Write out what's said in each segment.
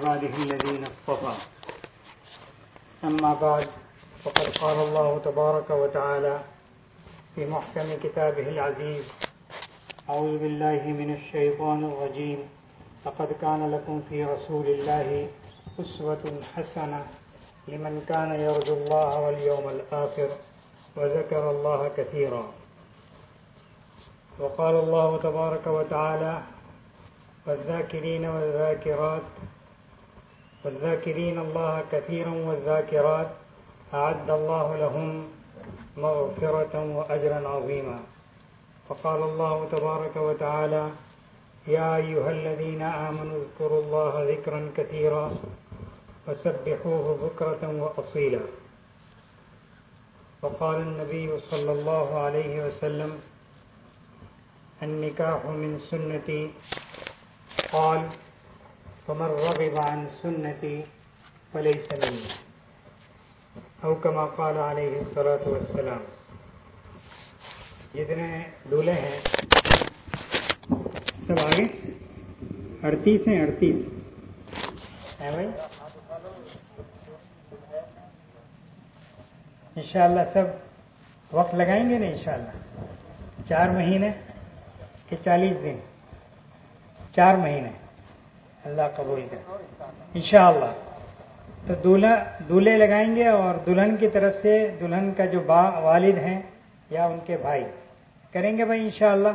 عباده الذين اصطفى. أما بعد فقد قال الله تبارك وتعالى في محكم كتابه العزيز أعوذ بالله من الشيطان الرجيم. لقد كان لكم في رسول الله أسوة حسنة لمن كان يرجو الله واليوم الآخر وذكر الله كثيرا. وقال الله تبارك وتعالى والذاكرين والذاكرات والذاكرين الله كثيرا والذاكرات أعد الله لهم مغفرة وأجرا عظيما. وقال الله تبارك وتعالى يا أيها الذين آمنوا اذكروا الله ذكرا كثيرا وسبحوه بكرة وأصيلا. وقال النبي صلى الله عليه وسلم النكاح من سنتي. قال فمن رغب عن سنتي فليس مني. او كما قال عليه الصلاة والسلام. جتنے دولے ہیں. سب آگے؟ اڑتیس ہیں، اڑتیس. ہے بھائی؟ انشاءاللہ سب وقت لگائیں گے نا انشاءاللہ. چار مہینے کہ چالیس دن؟ چار مہینے. اللہ قبول کر انشاءاللہ۔ تو دولہا، دولہے لگائیں گے اور دلہن کی طرف سے دلہن کا جو با، والد ہیں یا ان کے بھائی۔ کریں گے بھائی انشاءاللہ۔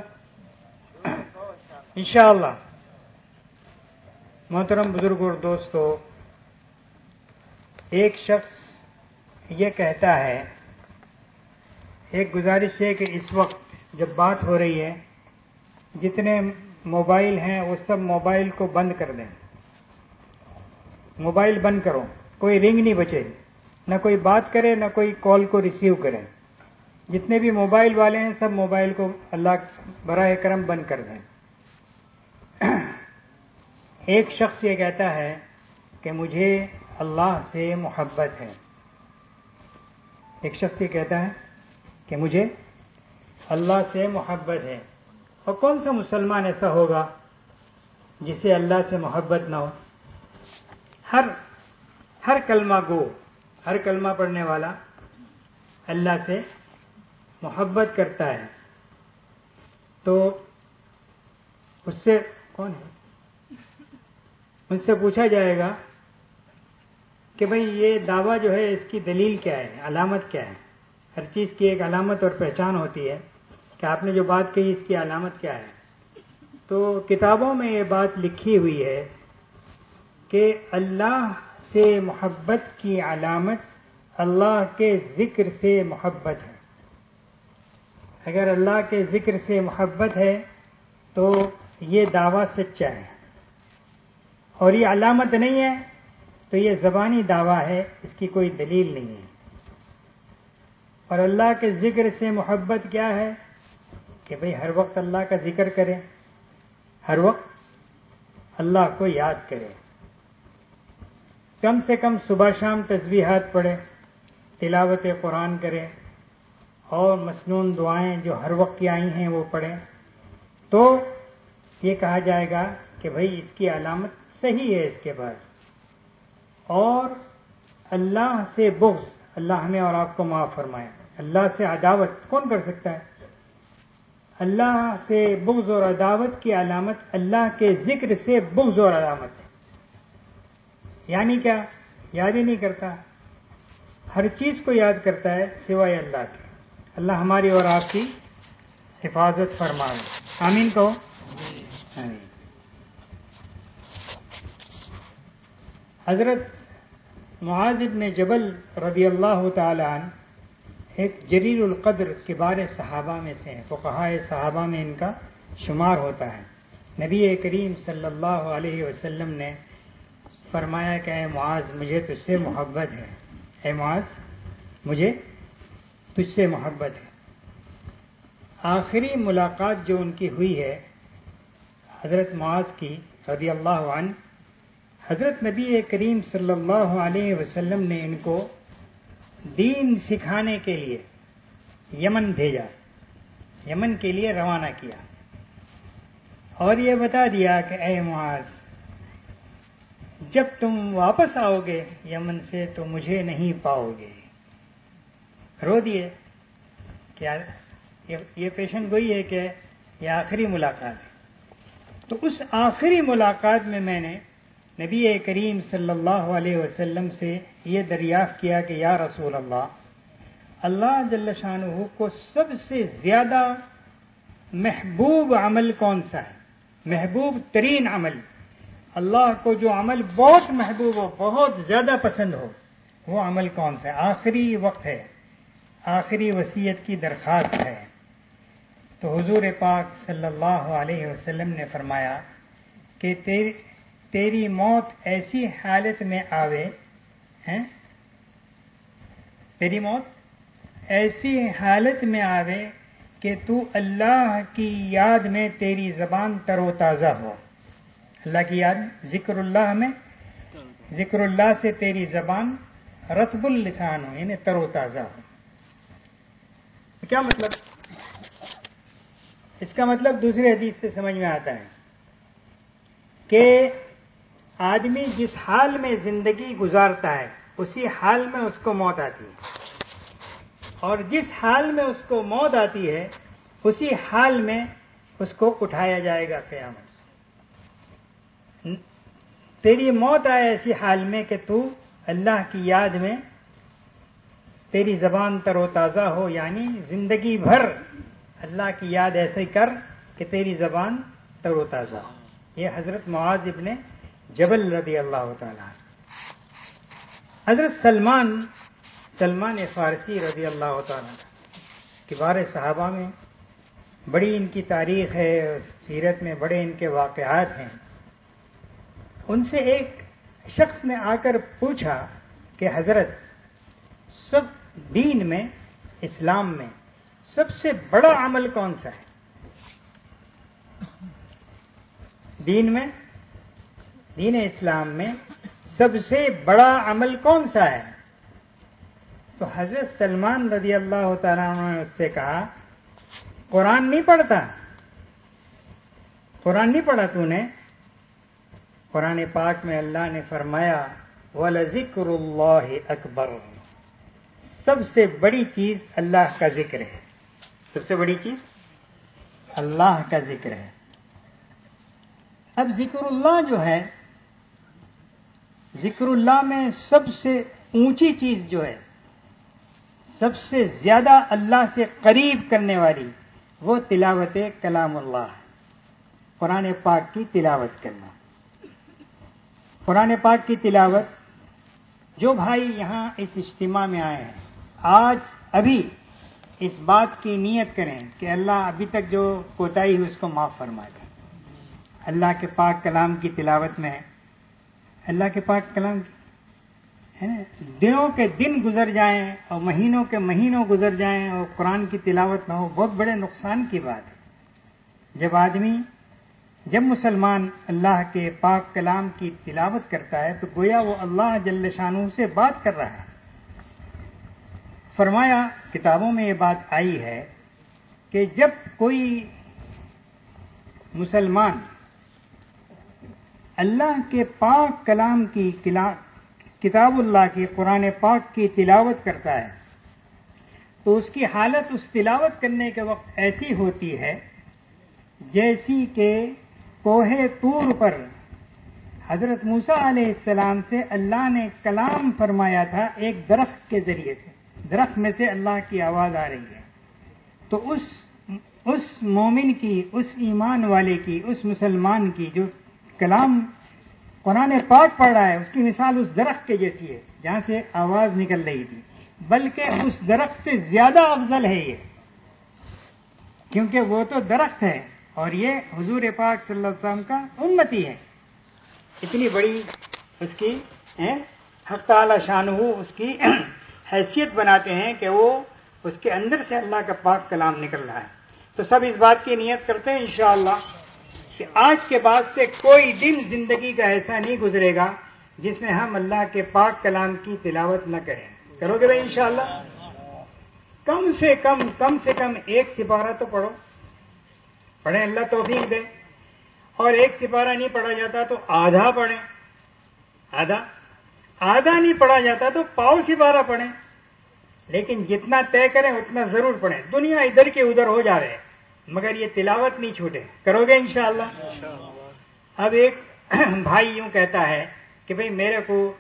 انشاءاللہ۔ محترم بزرگ اور دوستو، ایک شخص یہ کہتا ہے، ایک گزارش ہے کہ اس وقت جب بات ہو رہی ہے، جتنے موبائل ہیں، وہ سب موبائل کو بند کر دیں۔ موبائل بند کرو، کوئی رنگ نہیں بچے۔ نہ کوئی بات کرے، نہ کوئی کال کو ریسیو کرے۔ جتنے بھی موبائل والے ہیں، سب موبائل کو اللہ براہ کرم بند کر دیں۔ ایک شخص یہ کہتا ہے کہ مجھے اللہ سے محبت ہے۔ ایک شخص یہ کہتا ہے کہ مجھے اللہ سے محبت ہے۔ اور کون سا مسلمان ایسا ہوگا جسے اللہ سے محبت نہ ہو؟ ہر ہر کلمہ گو، ہر کلمہ پڑھنے والا اللہ سے محبت کرتا ہے۔ تو اس سے کون ہے؟ ان سے پوچھا جائے گا کہ بھئی یہ دعویٰ جو ہے، اس کی دلیل کیا ہے؟ علامت کیا ہے؟ ہر چیز کی ایک علامت اور پہچان ہوتی ہے۔ کہ آپ نے جو بات کہی اس کی علامت کیا ہے؟ تو کتابوں میں یہ بات لکھی ہوئی ہے کہ اللہ سے محبت کی علامت اللہ کے ذکر سے محبت ہے۔ اگر اللہ کے ذکر سے محبت ہے تو یہ دعویٰ سچا ہے۔ اور یہ علامت نہیں ہے تو یہ زبانی دعویٰ ہے، اس کی کوئی دلیل نہیں ہے۔ اور اللہ کے ذکر سے محبت کیا ہے؟ کہ بھئی ہر وقت اللہ کا ذکر کرے ہر وقت اللہ کو یاد کرے کم سے کم صبح شام تسبیحات پڑھے تلاوت قرآن کرے اور مصنون دعائیں جو ہر وقت کی آئی ہیں وہ پڑھیں۔ تو یہ کہا جائے گا کہ بھئی اس کی علامت صحیح ہے اس کے بعد۔ اور اللہ سے بغض، اللہ ہمیں اور آپ کو معاف فرمائے اللہ سے عداوت کون کر سکتا ہے؟ اللہ سے بغض اور عداوت کی علامت اللہ کے ذکر سے بغض اور عداوت ہے۔ یعنی کیا؟ یاد ہی نہیں کرتا۔ ہر چیز کو یاد کرتا ہے سوائے اللہ کے اللہ ہماری اور آپ کی حفاظت فرمائے۔ آمین کو حضرت معاذ ابن جبل رضی اللہ تعالی عنہ ایک جلیل القدر کبار صحابہ میں سے تو کہا صحابہ میں ان کا شمار ہوتا ہے۔ نبی کریم صلی اللہ علیہ وسلم نے فرمایا کہ اے معاذ، مجھے تجھ سے محبت ہے۔ اے معاذ، مجھے تجھ سے محبت ہے۔ آخری ملاقات جو ان کی ہوئی ہے، حضرت معاذ کی رضی اللہ عنہ، حضرت نبی کریم صلی اللہ علیہ وسلم نے ان کو دین سکھانے کے لیے یمن بھیجا، یمن کے لیے روانہ کیا۔ اور یہ بتا دیا کہ اے معاذ، جب تم واپس آؤ گے یمن سے تو مجھے نہیں پاؤ گے۔ رو دیے۔ کیا یہ پیشن گوئی ہے کہ یہ آخری ملاقات ہے۔ تو اس آخری ملاقات میں میں نے نبی کریم صلی اللہ علیہ وسلم سے یہ دریافت کیا کہ یا رسول اللہ اللہ جل شاہ کو سب سے زیادہ محبوب عمل کون سا ہے؟ محبوب ترین عمل۔ اللہ کو جو عمل بہت محبوب ہو بہت زیادہ پسند ہو، وہ عمل کون سا ہے؟ آخری وقت ہے۔ آخری وصیت کی درخواست ہے۔ تو حضور پاک صلی اللہ علیہ وسلم نے فرمایا کہ تیری موت ایسی حالت میں آوے، ہیں؟ تیری موت ایسی حالت میں آوے کہ تو اللہ کی یاد میں تیری زبان تر و تازہ ہو۔ اللہ کی یاد، ذکر اللہ میں۔ ذکر اللہ سے تیری زبان رتب السان ہو یعنی تر و تازہ ہو۔ کیا مطلب؟ اس کا مطلب دوسرے حدیث سے سمجھ میں آتا ہے کہ آدمی جس حال میں زندگی گزارتا ہے، اسی حال میں اس کو موت آتی ہے۔ اور جس حال میں اس کو موت آتی ہے، اسی حال میں اس کو اٹھایا جائے گا قیامت تیری موت آئے ایسی حال میں کہ تو اللہ کی یاد میں تیری زبان تر و تازہ ہو یعنی زندگی بھر اللہ کی یاد ایسے کر کہ تیری زبان تر و تازہ ہو۔ یہ حضرت معاذ ابن جبل رضی اللہ تعالی حضرت سلمان سلمان فارسی رضی اللہ تعالی کبار صحابہ میں بڑی ان کی تاریخ ہے، سیرت میں بڑے ان کے واقعات ہیں۔ ان سے ایک شخص نے آ کر پوچھا کہ حضرت، سب دین میں، اسلام میں سب سے بڑا عمل کون سا ہے؟ دین میں دین اسلام میں سب سے بڑا عمل کون سا ہے؟ تو حضرت سلمان رضی اللہ تعالیٰ نے اس سے کہا، قرآن نہیں پڑھتا۔ قرآن نہیں پڑھا تو نے۔ قرآن پاک میں اللہ نے فرمایا ذکر اللہ اکبر سب سے بڑی چیز اللہ کا ذکر ہے۔ سب سے بڑی چیز اللہ کا ذکر ہے۔ اب ذکر اللہ جو ہے ذکر اللہ میں سب سے اونچی چیز جو ہے، سب سے زیادہ اللہ سے قریب کرنے والی وہ تلاوت کلام اللہ قرآن پاک کی تلاوت کرنا۔ قرآن پاک کی تلاوت جو بھائی یہاں اس اجتماع میں آئے ہیں، آج ابھی اس بات کی نیت کریں کہ اللہ ابھی تک جو کوتاہی ہوئی اس کو معاف فرما دے اللہ کے پاک کلام کی تلاوت میں اللہ کے پاک کلام ہے نا؟ دنوں کے دن گزر جائیں اور مہینوں کے مہینوں گزر جائیں اور قرآن کی تلاوت نہ ہو، بہت بڑے نقصان کی بات ہے۔ جب آدمی، جب مسلمان اللہ کے پاک کلام کی تلاوت کرتا ہے، تو گویا وہ اللہ جل شانو سے بات کر رہا ہے۔ فرمایا، کتابوں میں یہ بات آئی ہے کہ جب کوئی مسلمان اللہ کے پاک کلام کی کتاب اللہ کی قرآن پاک کی تلاوت کرتا ہے۔ تو اس کی حالت اس تلاوت کرنے کے وقت ایسی ہوتی ہے جیسی کہ کوہ طور پر حضرت موسا علیہ السلام سے اللہ نے کلام فرمایا تھا ایک درخت کے ذریعے سے۔ درخت میں سے اللہ کی آواز آ رہی ہے۔ تو اس اس مومن کی، اس ایمان والے کی، اس مسلمان کی جو کلام قرآن پاک پڑھ رہا ہے، اس کی مثال اس درخت کے جیسی ہے، جہاں سے آواز نکل رہی تھی۔ بلکہ اس درخت سے زیادہ افضل ہے یہ۔ کیونکہ وہ تو درخت ہے اور یہ حضور پاک صلی اللہ علیہ وسلم کا امتی ہے۔ اتنی بڑی اس کی حق تعالی شان اس کی حیثیت بناتے ہیں کہ وہ اس کے اندر سے اللہ کا پاک کلام نکل رہا ہے۔ تو سب اس بات کی نیت کرتے ہیں انشاءاللہ کہ آج کے بعد سے کوئی دن زندگی کا ایسا نہیں گزرے گا جس میں ہم اللہ کے پاک کلام کی تلاوت نہ کریں۔ کرو گے بھائی انشاءاللہ؟ کم سے کم کم سے کم ایک سپارہ تو پڑھو۔ پڑھیں اللہ توفیق دے۔ اور ایک سپارہ نہیں پڑھا جاتا تو آدھا پڑھیں۔ آدھا؟ آدھا نہیں پڑھا جاتا تو پاؤ سی بارہ پڑھیں۔ لیکن جتنا طے کریں اتنا ضرور پڑھیں۔ دنیا ادھر کے ادھر ہو جا رہے ہیں۔ مگر یہ تلاوت نہیں چھوٹے۔ کرو گے انشاءاللہ؟ اب ایک بھائی یوں کہتا ہے کہ بھئی میرے کو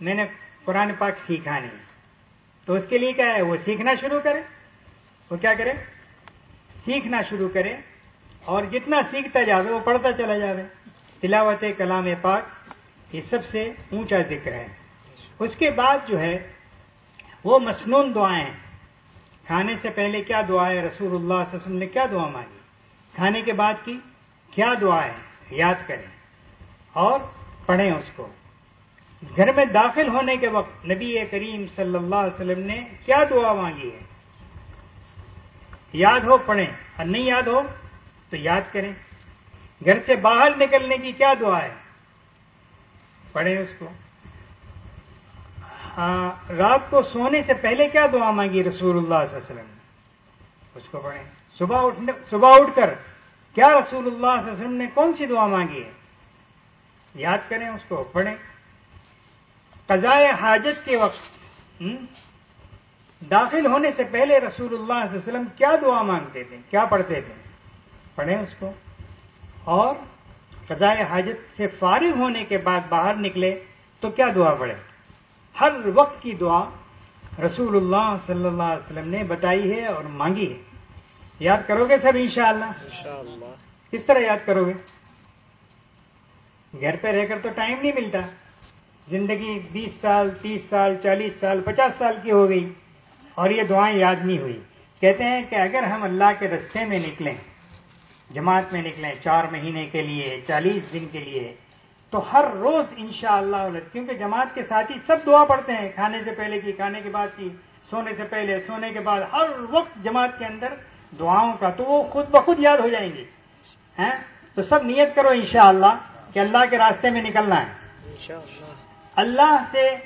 میں نے قرآن پاک سیکھا نہیں۔ تو اس کے لیے کیا ہے؟ وہ سیکھنا شروع کرے۔ وہ کیا کرے؟ سیکھنا شروع کرے۔ اور جتنا سیکھتا جاوے وہ پڑھتا چلا جاوے۔ تلاوت کلام پاک یہ سب سے اونچا ذکر ہے۔ اس کے بعد جو ہے وہ مصنون دعائیں۔ کھانے سے پہلے کیا دعا ہے؟ رسول اللہ صلی اللہ علیہ وسلم نے کیا دعا مانگی؟ کھانے کے بعد کی کیا دعا ہے؟ یاد کریں۔ اور پڑھیں اس کو۔ گھر میں داخل ہونے کے وقت نبی کریم صلی اللہ علیہ وسلم نے کیا دعا مانگی ہے؟ یاد ہو پڑھیں۔ اور نہیں یاد ہو تو یاد کریں۔ گھر سے باہر نکلنے کی کیا دعا ہے؟ پڑھیں اس کو۔ ہاں، رات کو سونے سے پہلے کیا دعا مانگی رسول اللہ صلی اللہ علیہ وسلم؟ نے اس کو پڑھیں۔ صبح اٹھنے صبح اٹھ کر، کیا رسول اللہ صلی اللہ علیہ وسلم نے کون سی دعا مانگی ہے؟ یاد کریں اس کو، پڑھیں۔ قضاء حاجت کے وقت داخل ہونے سے پہلے رسول اللہ صلی اللہ علیہ وسلم کیا دعا مانگتے تھے؟ کیا پڑھتے تھے؟ پڑھیں اس کو۔ اور قضاء حاجت سے فارغ ہونے کے بعد باہر نکلے تو کیا دعا پڑھے ہر وقت کی دعا رسول اللہ صلی اللہ علیہ وسلم نے بتائی ہے اور مانگی ہے۔ یاد کرو گے سب انشاءاللہ؟ انشاءاللہ۔ کس طرح یاد کرو گے؟ گھر پہ رہ کر تو ٹائم نہیں ملتا۔ زندگی بیس سال تیس سال چالیس سال پچاس سال کی ہو گئی اور یہ دعائیں یاد نہیں ہوئی۔ کہتے ہیں کہ اگر ہم اللہ کے رستے میں نکلیں جماعت میں نکلیں چار مہینے کے لیے چالیس دن کے لیے تو ہر روز انشاءاللہ اللہ کیونکہ جماعت کے ساتھی سب دعا پڑھتے ہیں کھانے سے پہلے کی کھانے کے بعد کی سونے سے پہلے سونے کے بعد ہر وقت جماعت کے اندر دعاؤں کا تو وہ خود بخود یاد ہو جائیں گی تو سب نیت کرو انشاءاللہ کہ اللہ کے راستے میں نکلنا ہے۔ اللہ سے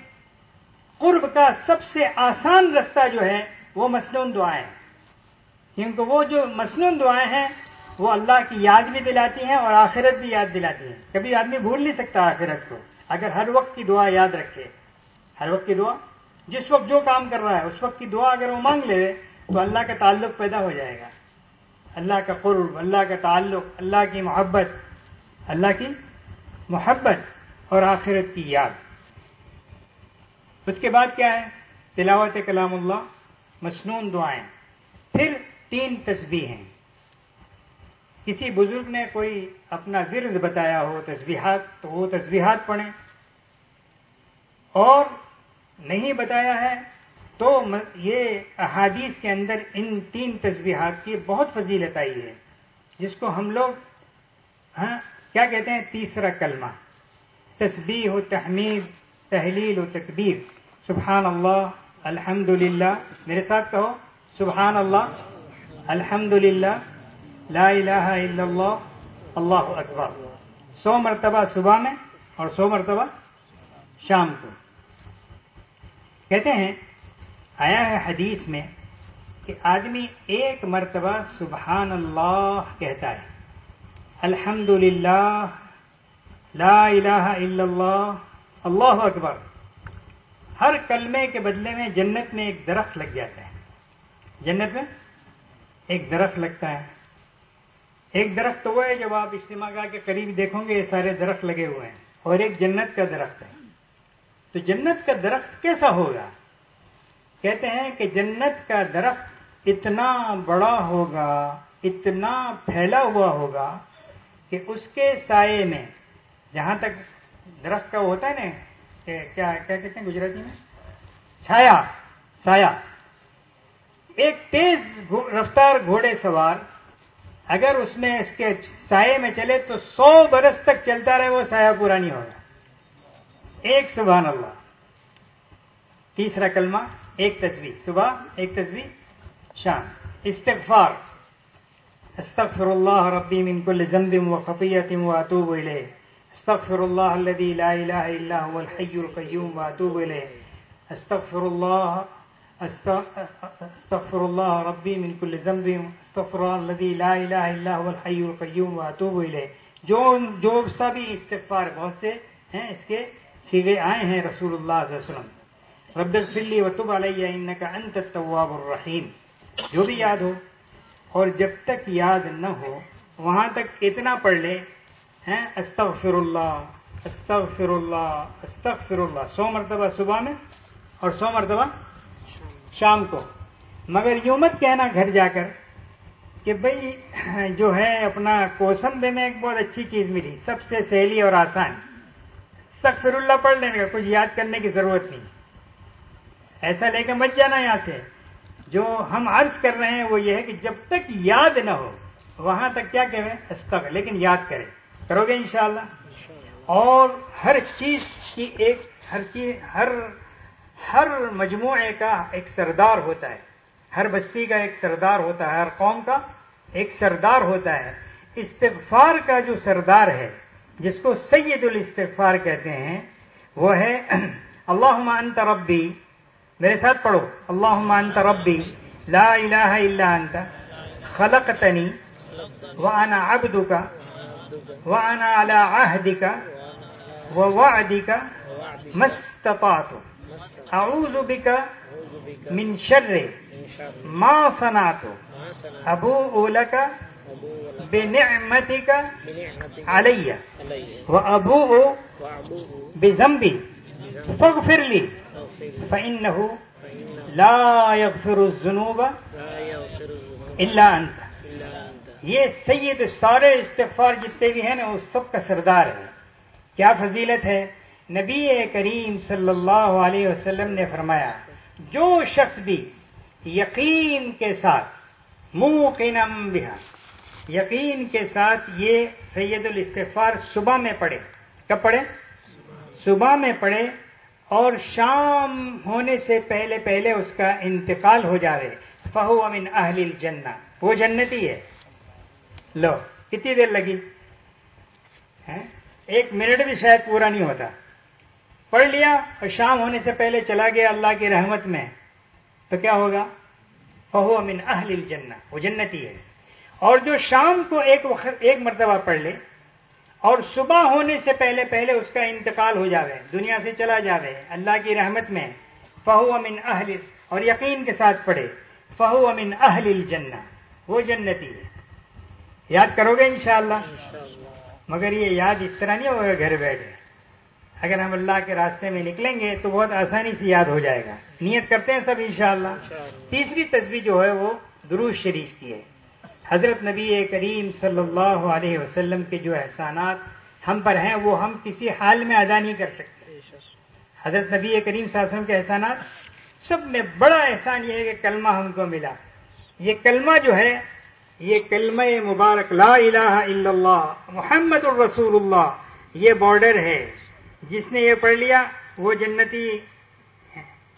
قرب کا سب سے آسان رستہ جو ہے وہ مصنون دعائیں۔ کیونکہ وہ جو مصنون دعائیں ہیں وہ اللہ کی یاد بھی دلاتی ہیں اور آخرت بھی یاد دلاتی ہیں۔ کبھی آدمی بھول نہیں سکتا آخرت کو۔ اگر ہر وقت کی دعا یاد رکھے۔ ہر وقت کی دعا؟ جس وقت جو کام کر رہا ہے، اس وقت کی دعا اگر وہ مانگ لے، تو اللہ کا تعلق پیدا ہو جائے گا۔ اللہ کا قرب، اللہ کا تعلق، اللہ کی محبت، اللہ کی محبت اور آخرت کی یاد۔ اس کے بعد کیا ہے؟ تلاوت کلام اللہ مصنون دعائیں۔ پھر تین تصویر ہیں کسی بزرگ نے کوئی اپنا ورد بتایا ہو تصویحات تو وہ تصویحات پڑھیں۔ اور نہیں بتایا ہے تو یہ احادیث کے اندر ان تین تصویحات کی بہت فضیلت آئی ہے، جس کو ہم لوگ ہاں کیا کہتے ہیں؟ تیسرا کلمہ۔ تسبیح و تحمید، تحلیل و تکبیر۔ سبحان اللہ الحمد میرے ساتھ کہو سبحان اللہ الحمد لا الہ الا اللہ اللہ اکبر سو مرتبہ صبح میں اور سو مرتبہ شام کو۔ کہتے ہیں، آیا ہے حدیث میں کہ آدمی ایک مرتبہ سبحان اللہ کہتا ہے الحمد للہ لا الہ الا اللہ اللہ اکبر۔ ہر کلمے کے بدلے میں جنت میں ایک درخت لگ جاتا ہے۔ جنت میں ایک درخت لگتا ہے۔ ایک درخت وہ ہے جب آپ اجتماع گاہ کے قریب دیکھو گے، یہ سارے درخت لگے ہوئے ہیں۔ اور ایک جنت کا درخت ہے۔ تو جنت کا درخت کیسا ہوگا؟ کہتے ہیں کہ جنت کا درخت اتنا بڑا ہوگا، اتنا پھیلا ہوا ہوگا کہ اس کے سائے میں، جہاں تک درخت کا ہوتا ہے نا، کہ کیا کہتے ہیں گجراتی میں؟ چھایا، سایہ۔ ایک تیز رفتار گھوڑے سوار اگر اس میں اس کے سائے میں چلے تو سو برس تک چلتا رہے، وہ سایہ پورا نہیں ہوگا۔ ایک سبحان اللہ۔ تیسرا کلمہ، ایک تصویر صبح، ایک تصویر شام۔ استغفار۔ استغفر اللہ ربی من كل ذنب وخطیت واتوب الیہ۔ استغفر اللہ الذي لا الہ الا هو الحي القيوم واتوب الیہ۔ استغفر اللہ استغفر الله ربي من كل ذنب استغفر الله الذي لا اله الا هو الحي القيوم واتوب اليه جو جو سبھی استغفار بہت سے ہیں، اس کے سیدھے آئے ہیں رسول اللہ صلی اللہ علیہ وسلم. رب الفلی وطب علیہ ان کا انت طواب الرحیم جو بھی یاد ہو، اور جب تک یاد نہ ہو، وہاں تک اتنا پڑھ لے، ہیں استغفر اللہ استغفر اللہ استغفر اللہ سو مرتبہ صبح میں اور سو مرتبہ شام کو۔ مگر یوں مت کہنا گھر جا کر کہ بھئی جو ہے اپنا کوسم میں ایک بہت اچھی چیز ملی سب سے سہلی اور آسان۔ استغفر اللہ پڑھ لینے کا کچھ یاد کرنے کی ضرورت نہیں۔ ایسا لے کے مت جانا یہاں سے۔ جو ہم عرض کر رہے ہیں وہ یہ ہے کہ جب تک یاد نہ ہو وہاں تک کیا کہیں استغفر۔ لیکن یاد کریں۔ کرو گے انشاءاللہ۔ اور ہر چیز کی ایک ہر چیز ہر ہر مجموعے کا ایک سردار ہوتا ہے۔ ہر بستی کا ایک سردار ہوتا ہے، ہر قوم کا ایک سردار ہوتا ہے۔ استغفار کا جو سردار ہے، جس کو سید الاستغفار کہتے ہیں، وہ ہے اللہ انت ربی۔ میرے ساتھ پڑھو۔ اللہ انت ربی۔ لا الہ الا انت۔ خلقتنی۔ وانا عبدک۔ وانا على عهدك ووعدك ما استطعت اعوذ بك من شر ما صنعت ابوء لك بنعمتك علي وابوء بذنبي فاغفر لي. فانه لا يغفر الذنوب الا انت یہ سید سارے استغفار جتنے بھی ہیں نا اس سب کا سردار ہے۔ کیا فضیلت ہے؟ نبی کریم صلی اللہ علیہ وسلم نے فرمایا، جو شخص بھی یقین کے ساتھ منہ بہا، یقین کے ساتھ یہ سید الاستغفار صبح میں پڑھے، کب پڑھے؟ صبح میں پڑھے اور شام ہونے سے پہلے پہلے اس کا انتقال ہو جاوے فہو امن اہل الجنہ، وہ جنتی ہے۔ لو، کتنی دیر لگی؟ ایک منٹ بھی شاید پورا نہیں ہوتا۔ پڑھ لیا اور شام ہونے سے پہلے چلا گیا اللہ کی رحمت میں۔ تو کیا ہوگا؟ فہو امن اہل الجنہ وہ جنتی ہے۔ اور جو شام کو ایک وقت ایک مرتبہ پڑھ لے اور صبح ہونے سے پہلے پہلے اس کا انتقال ہو جاوے دنیا سے چلا جاوے اللہ کی رحمت میں فہو امن اہل اور یقین کے ساتھ پڑھے فہو امن اہل الجنہ وہ جنتی ہے۔ یاد کرو گے انشاءاللہ۔ مگر یہ یاد اس طرح نہیں ہوگا گھر بیٹھے۔ اگر ہم اللہ کے راستے میں نکلیں گے تو بہت آسانی سے یاد ہو جائے گا۔ نیت کرتے ہیں سب انشاءاللہ۔ تیسری تصویر جو ہے وہ دروز شریف کی ہے۔ حضرت نبی کریم صلی اللہ علیہ وسلم کے جو احسانات ہم پر ہیں وہ ہم کسی حال میں ادا نہیں کر سکتے۔ حضرت نبی کریم صلی اللہ علیہ وسلم کے احسانات سب میں بڑا احسان یہ ہے کہ کلمہ ہم کو ملا۔ یہ کلمہ جو ہے یہ کلمہ مبارک لا الہ الا اللہ محمد الرسول اللہ یہ بارڈر ہے۔ جس نے یہ پڑھ لیا وہ جنتی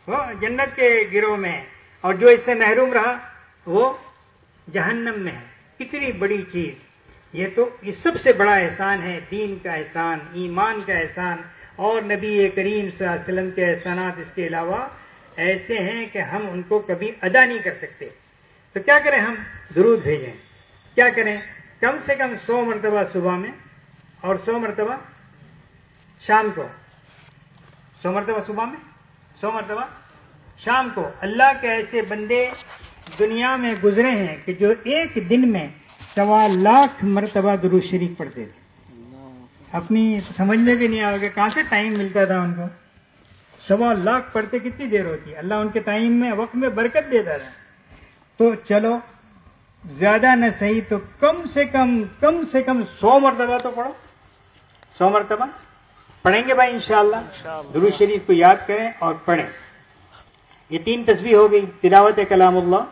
وہ جنت کے گروہ میں ہے۔ اور جو اس سے محروم رہا، وہ جہنم میں ہے۔ کتنی بڑی چیز۔ یہ تو یہ سب سے بڑا احسان ہے۔ دین کا احسان، ایمان کا احسان۔ اور نبی کریم صلی اللہ علیہ وسلم کے احسانات اس کے علاوہ ایسے ہیں کہ ہم ان کو کبھی ادا نہیں کر سکتے۔ تو کیا کریں ہم؟ درود بھیجیں۔ کیا کریں؟ کم سے کم سو مرتبہ صبح میں اور سو مرتبہ شام کو، سو مرتبہ صبح میں، سو مرتبہ شام کو۔ اللہ کے ایسے بندے دنیا میں گزرے ہیں کہ جو ایک دن میں سوا لاکھ مرتبہ درود شریف پڑھتے تھے۔ اپنی سمجھنے بھی نہیں آگے کہاں سے ٹائم ملتا تھا ان کو۔ سوا لاکھ پڑھتے کتنی دیر ہوتی ہے؟ اللہ ان کے ٹائم میں، وقت میں برکت دیتا تھا تو چلو، زیادہ نہ صحیح تو کم سے کم کم سے کم سو مرتبہ تو پڑھو۔ سو مرتبہ پڑھیں گے بھائی انشاءاللہ۔ درو شریف کو یاد کریں اور پڑھیں۔ یہ تین تصویر ہو گئی تلاوت کلام اللہ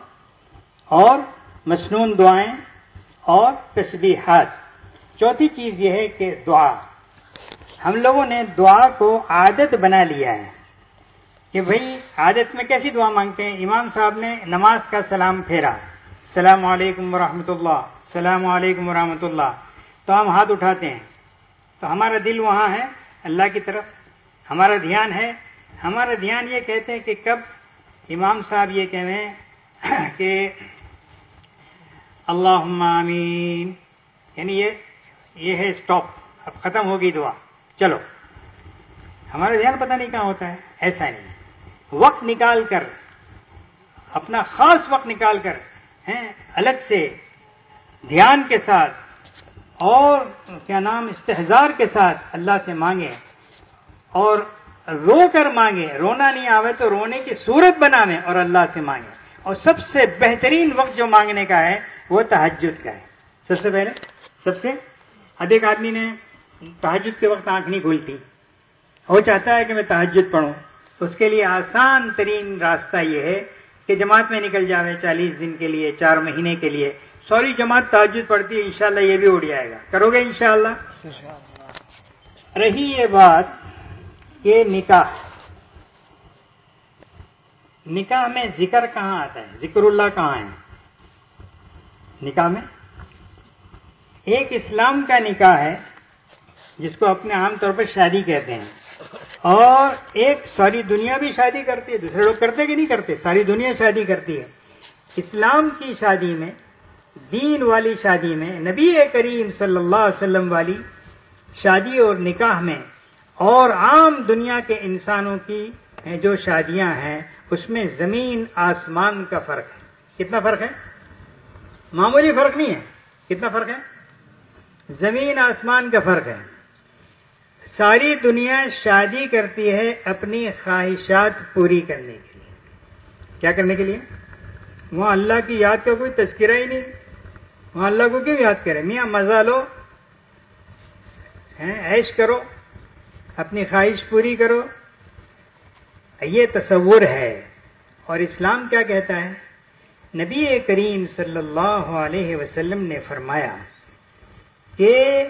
اور مصنون دعائیں اور تسبیحات۔ چوتھی چیز یہ ہے کہ دعا۔ ہم لوگوں نے دعا کو عادت بنا لیا ہے۔ کہ بھئی عادت میں کیسی دعا مانگتے ہیں؟ امام صاحب نے نماز کا سلام پھیرا۔ السلام علیکم ورحمۃ اللہ السلام علیکم ورحمۃ اللہ تو ہم ہاتھ اٹھاتے ہیں۔ تو ہمارا دل وہاں ہے۔ اللہ کی طرف ہمارا دھیان ہے۔ ہمارا دھیان یہ کہتے ہیں کہ کب امام صاحب یہ کہیں کہ اللہ امین یعنی یہ یہ ہے اسٹاپ اب ختم ہوگی دعا۔ چلو۔ ہمارا دھیان پتہ نہیں کہاں ہوتا ہے۔ ایسا نہیں۔ وقت نکال کر، اپنا خاص وقت نکال کر الگ سے دھیان کے ساتھ اور کیا نام استحزار کے ساتھ اللہ سے مانگے اور رو کر مانگے، رونا نہیں آوے تو رونے کی صورت بناوے اور اللہ سے مانگے۔ اور سب سے بہترین وقت جو مانگنے کا ہے، وہ تحجد کا ہے۔ سب سے پہلے، سب سے ادھک آدمی نے تحجد کے وقت آنکھ نہیں کھولتی۔ وہ چاہتا ہے کہ میں تحجد پڑھوں۔ اس کے لیے آسان ترین راستہ یہ ہے کہ جماعت میں نکل جاوے چالیس دن کے لیے، چار مہینے کے لیے۔ سوری جماعت تحجد پڑتی ہے، انشاءاللہ یہ بھی اڑ جائے گا۔ کرو گے انشاءاللہ؟ رہی یہ بات کہ نکاح۔ نکاح میں ذکر کہاں آتا ہے؟ ذکر اللہ کہاں ہے؟ نکاح میں۔ ایک اسلام کا نکاح ہے، جس کو اپنے عام طور پر شادی کہتے ہیں۔ اور ایک ساری دنیا بھی شادی کرتی ہے، دوسرے لوگ کرتے کہ نہیں کرتے؟ ساری دنیا شادی کرتی ہے۔ اسلام کی شادی میں دین والی شادی میں، نبی کریم صلی اللہ علیہ وسلم والی شادی اور نکاح میں اور عام دنیا کے انسانوں کی جو شادیاں ہیں، اس میں زمین، آسمان کا فرق ہے۔ کتنا فرق ہے؟ معمولی فرق نہیں ہے۔ کتنا فرق ہے؟ زمین، آسمان کا فرق ہے۔ ساری دنیا شادی کرتی ہے اپنی خواہشات پوری کرنے کے لیے۔ کیا کرنے کے لیے؟ وہاں اللہ کی یاد کا کوئی تذکرہ ہی نہیں۔ وہاں اللہ کو کیوں یاد کرے میاں مزہ لو ایش کرو، اپنی خواہش پوری کرو۔ یہ تصور ہے۔ اور اسلام کیا کہتا ہے؟ نبی کریم صلی اللہ علیہ وسلم نے فرمایا کہ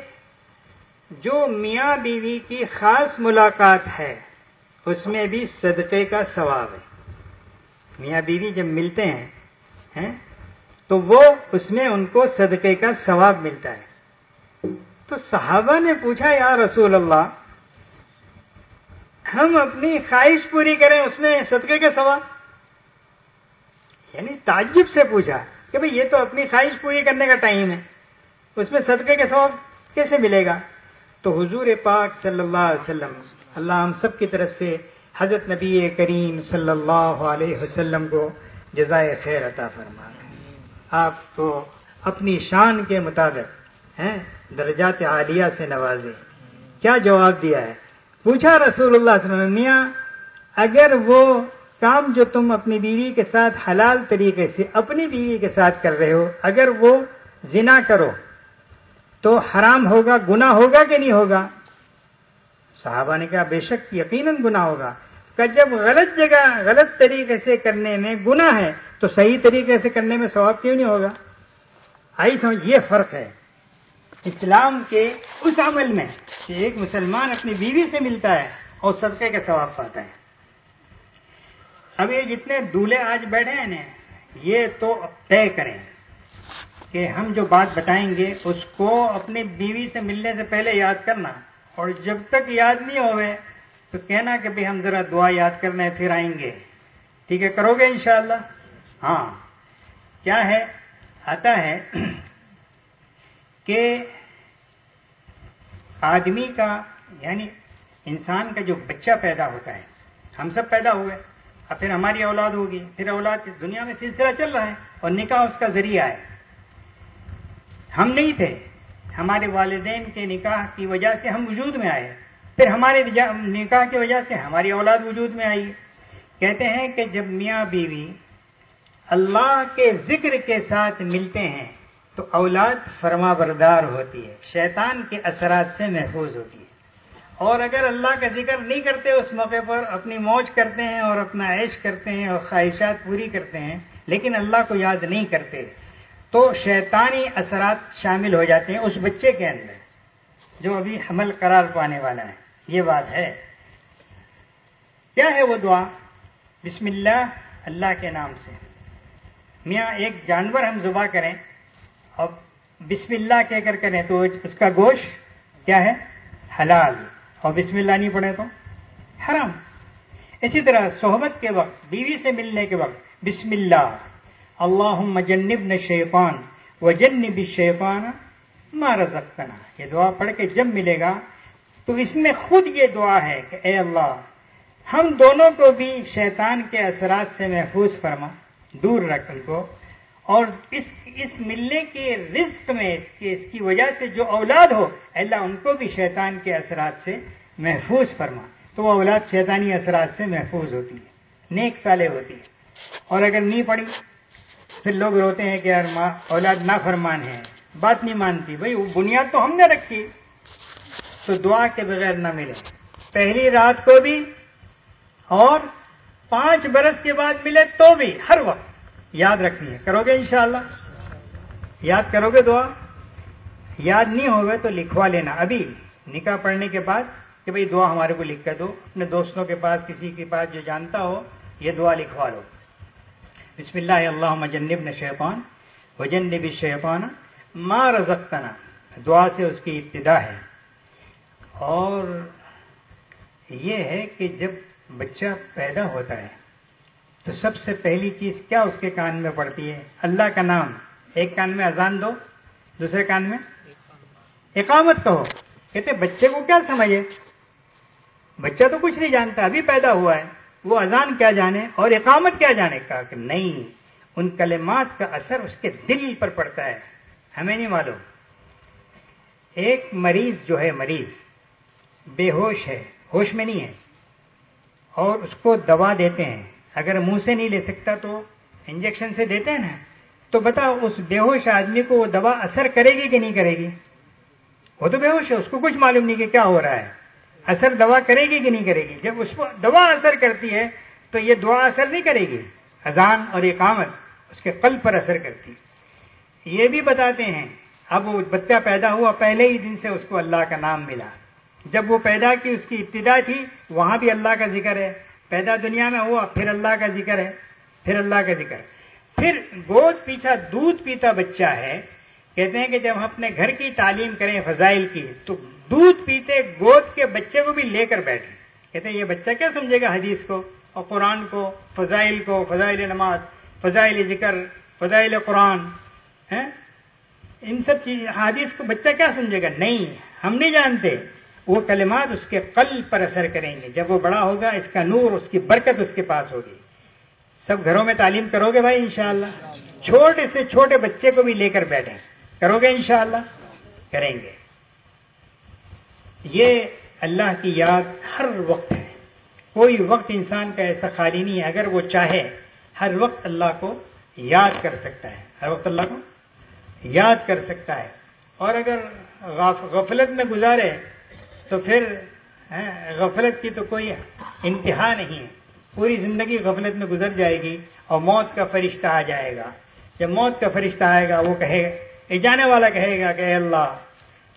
جو میاں بیوی کی خاص ملاقات ہے، اس میں بھی صدقے کا ثواب ہے۔ میاں بیوی جب ملتے ہیں تو وہ اس میں ان کو صدقے کا ثواب ملتا ہے۔ تو صحابہ نے پوچھا، یا رسول اللہ، ہم اپنی خواہش پوری کریں اس میں صدقے کا ثواب؟ یعنی تعجب سے پوچھا کہ بھئی یہ تو اپنی خواہش پوری کرنے کا ٹائم ہے، اس میں صدقے کا ثواب کیسے ملے گا؟ تو حضور پاک صلی اللہ علیہ وسلم، اللہ ہم سب کی طرف سے حضرت نبی کریم صلی اللہ علیہ وسلم کو جزائے خیر عطا فرما آپ کو اپنی شان کے مطابق، ہیں، درجات عالیہ سے نوازے۔ کیا جواب دیا ہے؟ پوچھا رسول اللہ صلی اللہ علیہ وسلم، میاں، اگر وہ کام جو تم اپنی بیوی کے ساتھ حلال طریقے سے اپنی بیوی کے ساتھ کر رہے ہو، اگر وہ زنا کرو، تو حرام ہوگا گنا ہوگا کہ نہیں ہوگا؟ صحابہ نے کہا، بے شک یقیناً گنا ہوگا۔ کہ جب غلط جگہ، غلط طریقے سے کرنے میں گنا ہے، تو صحیح طریقے سے کرنے میں ثواب کیوں نہیں ہوگا؟ آئی سمجھ، یہ فرق ہے۔ اسلام کے اس عمل میں کہ ایک مسلمان اپنی بیوی سے ملتا ہے اور صدقے کا ثواب پاتا ہے۔ اب یہ جتنے دولہے آج بیٹھے ہیں نا، یہ تو طے کریں کہ ہم جو بات بتائیں گے، اس کو اپنی بیوی سے ملنے سے پہلے یاد کرنا۔ اور جب تک یاد نہیں ہوئے تو کہنا کہ بھی ہم ذرا دعا یاد کرنے پھر آئیں گے۔ ٹھیک ہے، کرو گے انشاءاللہ۔ ہاں۔ کیا ہے؟ آتا ہے کہ آدمی کا یعنی انسان کا جو بچہ پیدا ہوتا ہے، ہم سب پیدا ہوئے اور پھر ہماری اولاد ہوگی۔ پھر اولاد دنیا میں سلسلہ چل رہا ہے اور نکاح اس کا ذریعہ ہے۔ ہم نہیں تھے۔ ہمارے والدین کے نکاح کی وجہ سے ہم وجود میں آئے۔ پھر ہمارے نکاح کی وجہ سے ہماری اولاد وجود میں آئی۔ کہتے ہیں کہ جب میاں بیوی اللہ کے ذکر کے ساتھ ملتے ہیں تو اولاد فرما بردار ہوتی ہے، شیطان کے اثرات سے محفوظ ہوتی ہے۔ اور اگر اللہ کا ذکر نہیں کرتے اس موقع پر، اپنی موج کرتے ہیں اور اپنا عیش کرتے ہیں اور خواہشات پوری کرتے ہیں، لیکن اللہ کو یاد نہیں کرتے، تو شیطانی اثرات شامل ہو جاتے ہیں اس بچے کے اندر جو ابھی حمل قرار پانے والا ہے۔ یہ بات ہے۔ کیا ہے وہ دعا؟ بسم اللہ اللہ کے نام سے۔ میاں، ایک جانور ہم ذبح کریں۔ اور بسم اللہ کہہ کر کریں تو اس کا گوشت کیا ہے؟ حلال۔ اور بسم اللہ نہیں پڑھے تو؟ حرام۔ اسی طرح صحبت کے وقت، بیوی سے ملنے کے وقت، بسم اللہ۔ اللہ مجنب نے شیفان و جنب شیفان مارا یہ دعا پڑھ کے جب ملے گا تو اس میں خود یہ دعا ہے کہ اے اللہ، ہم دونوں کو بھی شیطان کے اثرات سے محفوظ فرما، دور رکھ ان کو، اور اس اس ملنے کے رزق میں، اس کی وجہ سے جو اولاد ہو اللہ ان کو بھی شیطان کے اثرات سے محفوظ فرما۔ تو وہ اولاد شیطانی اثرات سے محفوظ ہوتی ہے، نیک سالے ہوتی ہے۔ اور اگر نہیں پڑی، پھر لوگ روتے ہیں کہ یار ماں، اولاد نہ فرمان ہے، بات نہیں مانتی، بھائی، وہ بنیاد تو ہم نے رکھی۔ تو دعا کے بغیر نہ ملے۔ پہلی رات کو بھی اور پانچ برس کے بعد ملے تو بھی ہر وقت۔ یاد رکھنی ہے۔ کرو گے انشاءاللہ؟ یاد کرو گے دعا؟ یاد نہیں ہوگا تو لکھوا لینا۔ ابھی نکاح پڑھنے کے بعد کہ بھئی دعا ہمارے کو لکھ کر دو، اپنے دوستوں کے پاس، کسی کے پاس جو جانتا ہو، یہ دعا لکھوا لو۔ بسم اللہ اللہ مجنب نے شیفان وجنب شیفان ماں رزقتنا۔ دعا سے اس کی ابتدا ہے۔ اور یہ ہے کہ جب بچہ پیدا ہوتا ہے تو سب سے پہلی چیز کیا اس کے کان میں پڑتی ہے؟ اللہ کا نام۔ ایک کان میں اذان دو، دوسرے کان میں اقامت کہو۔ کہتے بچے کو کیا سمجھے؟ بچہ تو کچھ نہیں جانتا، ابھی پیدا ہوا ہے۔ وہ اذان کیا جانے اور اقامت کیا جانے؟ کا کہ نہیں، ان کلمات کا اثر اس کے دل پر پڑتا ہے۔ ہمیں نہیں معلوم۔ ایک مریض جو ہے، مریض بے ہوش ہے، ہوش میں نہیں ہے۔ اور اس کو دوا دیتے ہیں۔ اگر منہ سے نہیں لے سکتا تو انجیکشن سے دیتے ہیں نا۔ تو بتا اس بے ہوش آدمی کو وہ دوا اثر کرے گی کہ نہیں کرے گی؟ وہ تو بے ہوش ہے، اس کو کچھ معلوم نہیں کہ کیا ہو رہا ہے۔ اثر دوا کرے گی کہ نہیں کرے گی؟ جب اس کو دوا اثر کرتی ہے تو یہ دعا اثر نہیں کرے گی۔ اذان اور یہ کامت اس کے قلب پر اثر کرتی یہ بھی بتاتے ہیں، اب وہ بچہ پیدا ہوا، پہلے ہی دن سے اس کو اللہ کا نام ملا۔ جب وہ پیدا کی اس کی ابتدا تھی، وہاں بھی اللہ کا ذکر ہے۔ پیدا دنیا میں ہوا، پھر اللہ کا ذکر ہے، پھر اللہ کا ذکر پھر گود پیچھا دودھ پیتا بچہ ہے، کہتے ہیں کہ جب ہم اپنے گھر کی تعلیم کریں فضائل کی، تو دودھ پیتے گود کے بچے کو بھی لے کر بیٹھے کہتے ہیں یہ بچہ کیا سمجھے گا حدیث کو اور قرآن کو، فضائل کو، فضائل نماز، فضائل ذکر، فضائل قرآن ان سب چیز، حدیث کو بچہ کیا سمجھے گا؟ نہیں، ہم نہیں جانتے۔ وہ کلمات اس کے قلب پر اثر کریں گے۔ جب وہ بڑا ہوگا، اس کا نور، اس کی برکت اس کے پاس ہوگی۔ سب گھروں میں تعلیم کرو گے بھائی، انشاءاللہ۔ چھوٹے سے چھوٹے بچے کو بھی لے کر بیٹھیں۔ کرو گے، انشاءاللہ۔ کریں گے۔ یہ اللہ کی یاد ہر وقت ہے۔ کوئی وقت انسان کا ایسا خالی نہیں ہے۔ اگر وہ چاہے، ہر وقت اللہ کو یاد کر سکتا ہے۔ ہر وقت اللہ کو یاد کر سکتا ہے۔ اور اگر غفلت میں گزارے تو پھر غفلت کی تو کوئی انتہا نہیں ہے۔ پوری زندگی غفلت میں گزر جائے گی اور موت کا فرشتہ آ جائے گا۔ جب موت کا فرشتہ آئے گا، وہ کہے گا جانے والا کہے گا کہ، اے اللہ،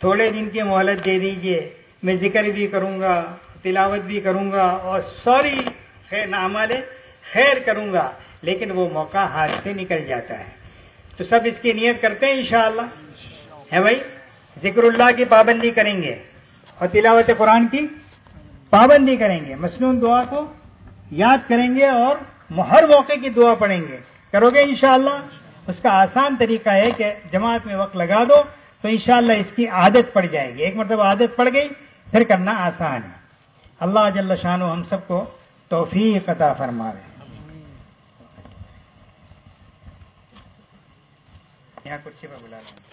تھوڑے دن کی مہلت دے دیجیے، میں ذکر بھی کروں گا، تلاوت بھی کروں گا اور سوری خیر نامالے خیر کروں گا، لیکن وہ موقع ہاتھ سے نکل جاتا ہے۔ تو سب اس کی نیت کرتے ہیں انشاءاللہ؟ ہے بھائی، ذکر اللہ کی پابندی کریں گے۔ اور تلاوت قرآن کی پابندی کریں گے۔ مصنون دعا کو یاد کریں گے اور ہر موقع کی دعا پڑھیں گے۔ کرو گے انشاءاللہ۔ اس کا آسان طریقہ ہے کہ جماعت میں وقت لگا دو تو انشاءاللہ اس کی عادت پڑ جائے گی۔ ایک مرتبہ عادت پڑ گئی، پھر کرنا آسان ہے۔ اللہ جل شانو ہم سب کو توفیق عطا فرما رہے یہاں کچھ بلا رہے ہیں